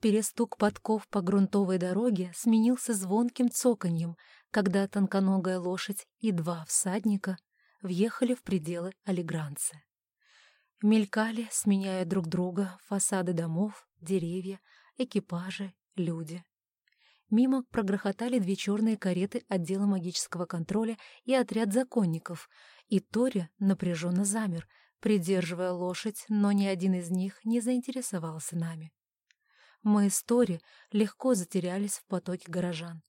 Перестук подков по грунтовой дороге сменился звонким цоканьем, когда тонконогая лошадь и два всадника въехали в пределы Алигранцы. Мелькали, сменяя друг друга, фасады домов, деревья, экипажи, люди. Мимо прогрохотали две черные кареты отдела магического контроля и отряд законников, и Тори напряженно замер, придерживая лошадь, но ни один из них не заинтересовался нами. Мы с Тори легко затерялись в потоке горожан.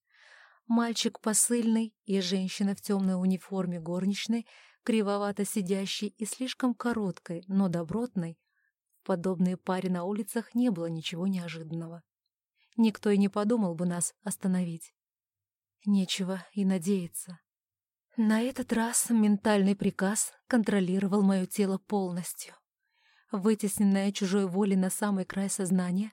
Мальчик посыльный и женщина в темной униформе горничной кривовато сидящей и слишком короткой, но добротной, в подобной паре на улицах не было ничего неожиданного. Никто и не подумал бы нас остановить. Нечего и надеяться. На этот раз ментальный приказ контролировал мое тело полностью. Вытесненная чужой волей на самый край сознания,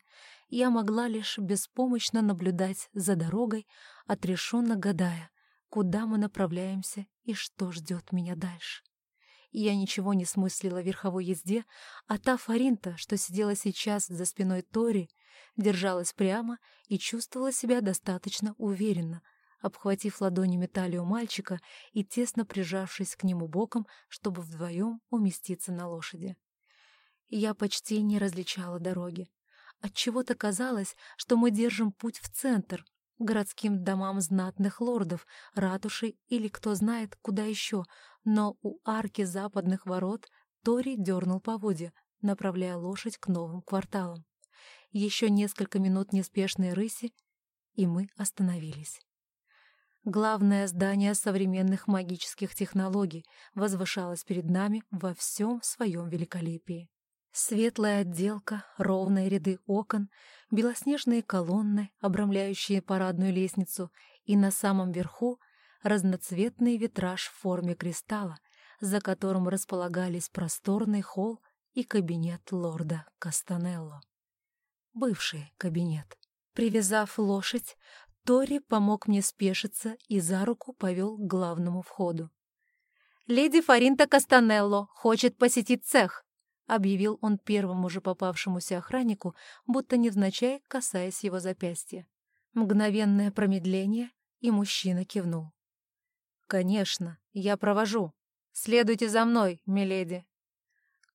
я могла лишь беспомощно наблюдать за дорогой, отрешенно гадая, куда мы направляемся и что ждет меня дальше. Я ничего не смыслила в верховой езде, а та Фаринта, что сидела сейчас за спиной Тори, держалась прямо и чувствовала себя достаточно уверенно, обхватив ладонями талию мальчика и тесно прижавшись к нему боком, чтобы вдвоем уместиться на лошади. Я почти не различала дороги. Отчего-то казалось, что мы держим путь в центр, городским домам знатных лордов, ратушей или кто знает куда еще, но у арки западных ворот Тори дернул поводья, направляя лошадь к новым кварталам. Еще несколько минут неспешной рыси, и мы остановились. Главное здание современных магических технологий возвышалось перед нами во всем своем великолепии. Светлая отделка, ровные ряды окон, белоснежные колонны, обрамляющие парадную лестницу, и на самом верху разноцветный витраж в форме кристалла, за которым располагались просторный холл и кабинет лорда Кастанелло. Бывший кабинет. Привязав лошадь, Тори помог мне спешиться и за руку повел к главному входу. «Леди Фаринта Кастанелло хочет посетить цех», — объявил он первому же попавшемуся охраннику, будто невзначай касаясь его запястья. Мгновенное промедление, и мужчина кивнул. «Конечно, я провожу. Следуйте за мной, миледи».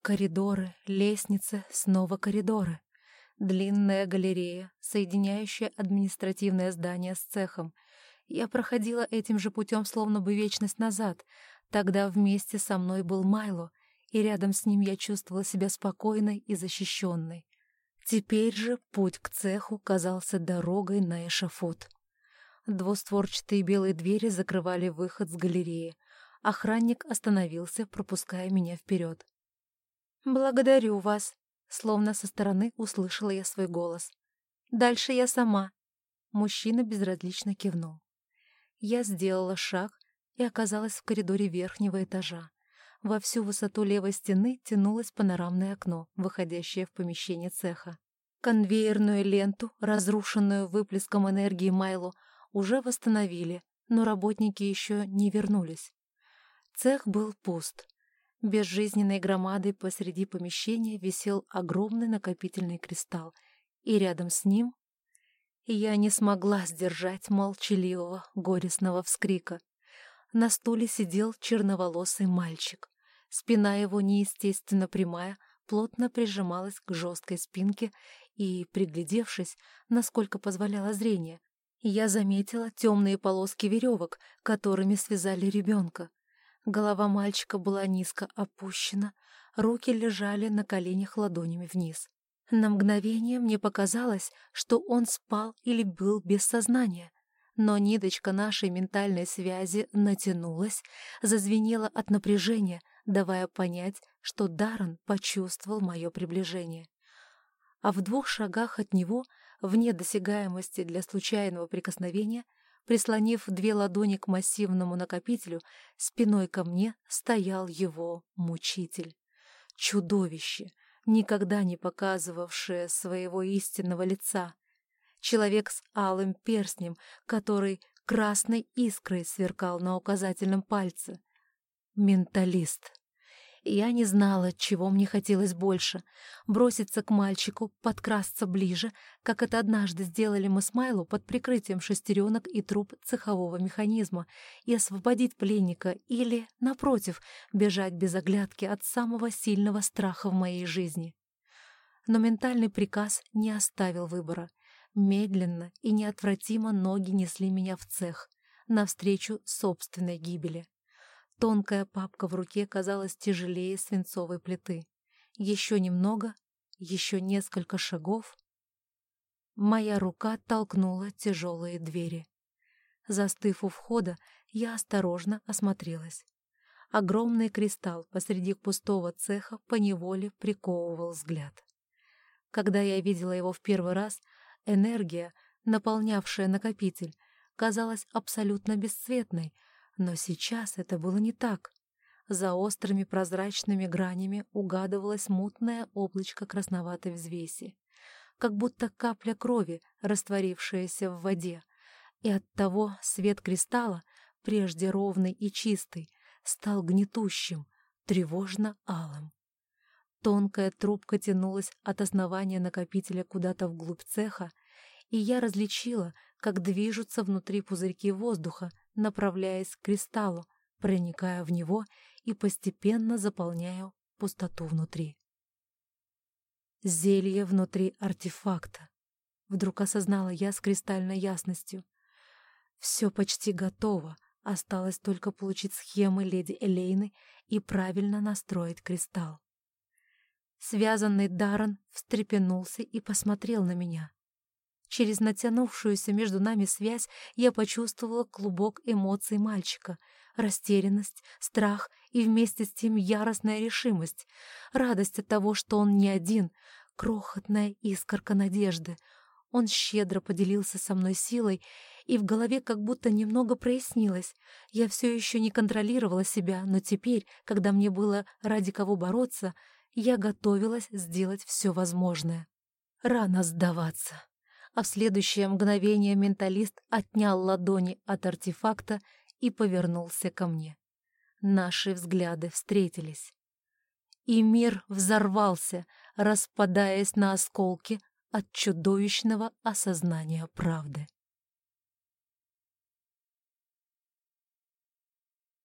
Коридоры, лестницы, снова коридоры. Длинная галерея, соединяющая административное здание с цехом. Я проходила этим же путем словно бы вечность назад. Тогда вместе со мной был Майло, и рядом с ним я чувствовала себя спокойной и защищенной. Теперь же путь к цеху казался дорогой на эшафот. Двустворчатые белые двери закрывали выход с галереи. Охранник остановился, пропуская меня вперед. «Благодарю вас», — словно со стороны услышала я свой голос. «Дальше я сама». Мужчина безразлично кивнул. Я сделала шаг и оказалась в коридоре верхнего этажа. Во всю высоту левой стены тянулось панорамное окно, выходящее в помещение цеха. Конвейерную ленту, разрушенную выплеском энергии Майло, уже восстановили, но работники еще не вернулись. Цех был пуст. Безжизненной громадой посреди помещения висел огромный накопительный кристалл, и рядом с ним я не смогла сдержать молчаливого, горестного вскрика. На стуле сидел черноволосый мальчик. Спина его неестественно прямая, плотно прижималась к жесткой спинке, и, приглядевшись, насколько позволяло зрение, я заметила темные полоски веревок, которыми связали ребенка. Голова мальчика была низко опущена, руки лежали на коленях ладонями вниз. На мгновение мне показалось, что он спал или был без сознания. Но ниточка нашей ментальной связи натянулась, зазвенела от напряжения, давая понять, что Даррен почувствовал мое приближение. А в двух шагах от него, вне досягаемости для случайного прикосновения, прислонив две ладони к массивному накопителю, спиной ко мне стоял его мучитель. Чудовище, никогда не показывавшее своего истинного лица — человек с алым перстнем, который красной искрой сверкал на указательном пальце. Менталист. Я не знала, чего мне хотелось больше — броситься к мальчику, подкрасться ближе, как это однажды сделали мы с Майло под прикрытием шестеренок и труб цехового механизма, и освободить пленника, или, напротив, бежать без оглядки от самого сильного страха в моей жизни. Но ментальный приказ не оставил выбора. Медленно и неотвратимо ноги несли меня в цех, навстречу собственной гибели. Тонкая папка в руке казалась тяжелее свинцовой плиты. Еще немного, еще несколько шагов. Моя рука толкнула тяжелые двери. Застыв у входа, я осторожно осмотрелась. Огромный кристалл посреди пустого цеха поневоле приковывал взгляд. Когда я видела его в первый раз, энергия, наполнявшая накопитель, казалась абсолютно бесцветной — но сейчас это было не так. За острыми прозрачными гранями угадывалось мутное облачко красноватой взвеси, как будто капля крови, растворившаяся в воде. И оттого свет кристалла, прежде ровный и чистый, стал гнетущим, тревожно-алым. Тонкая трубка тянулась от основания накопителя куда-то вглубь цеха, и я различила, как движутся внутри пузырьки воздуха, направляясь к кристаллу, проникая в него и постепенно заполняя пустоту внутри. Зелье внутри артефакта. Вдруг осознала я с кристальной ясностью. Все почти готово, осталось только получить схемы леди Элейны и правильно настроить кристалл. Связанный Даррен встрепенулся и посмотрел на меня. Через натянувшуюся между нами связь я почувствовала клубок эмоций мальчика. Растерянность, страх и вместе с тем яростная решимость. Радость от того, что он не один, крохотная искорка надежды. Он щедро поделился со мной силой, и в голове как будто немного прояснилось. Я все еще не контролировала себя, но теперь, когда мне было ради кого бороться, я готовилась сделать все возможное. Рано сдаваться а в следующее мгновение менталист отнял ладони от артефакта и повернулся ко мне. Наши взгляды встретились. И мир взорвался, распадаясь на осколки от чудовищного осознания правды.